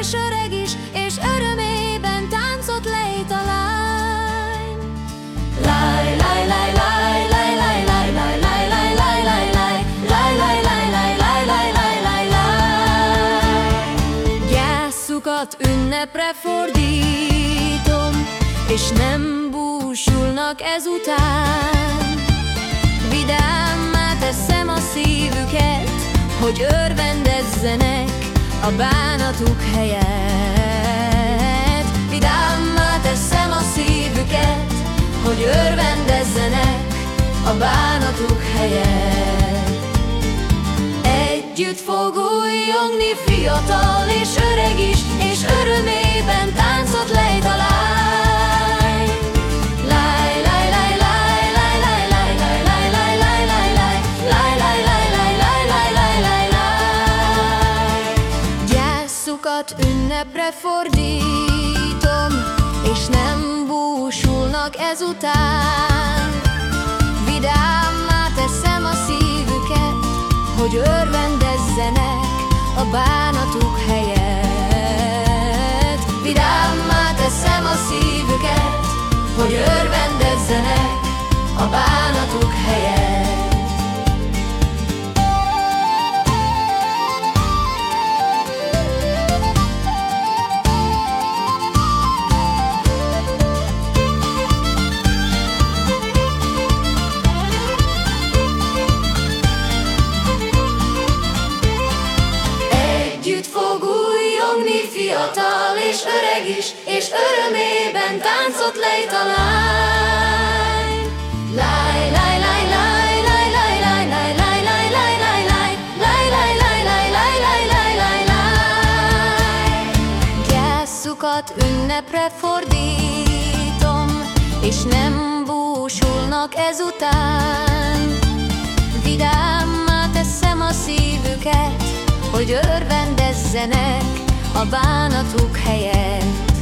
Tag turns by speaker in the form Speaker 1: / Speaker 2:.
Speaker 1: és öreg is, és örömében táncot lejt a lány. Láj, láj, láj, láj, láj, láj, láj, láj, láj, láj, láj, láj, láj, láj, láj, láj, láj, ünnepre fordítom, és nem búsulnak ezután. Vidámmá teszem a szívüket, hogy örvendezzenek a bánatuk helyett. Vidámmá teszem a szívüket, hogy örvendezzenek a bánatuk helyett. Együtt fog újjongni fiatal és öreg is, és örömében táncot lejt Gyászukat ünnepre fordítom, és nem búsulnak ezután. Vidámmá teszem a szívüket, hogy örvendezzenek a bánatuk helyett. Vidámmá teszem a szívüket, hogy örvendezzenek a bánatuk fiatal és öreg is, és örömében táncot lejt a lány. Láj, láj, láj, láj, láj, láj, láj, láj, láj, láj, láj, láj, láj, láj, láj, láj, ünnepre fordítom, és nem búsulnak ezután. Vidámmá teszem a szívüket, hogy örvendezzenek a bánatuk helyett.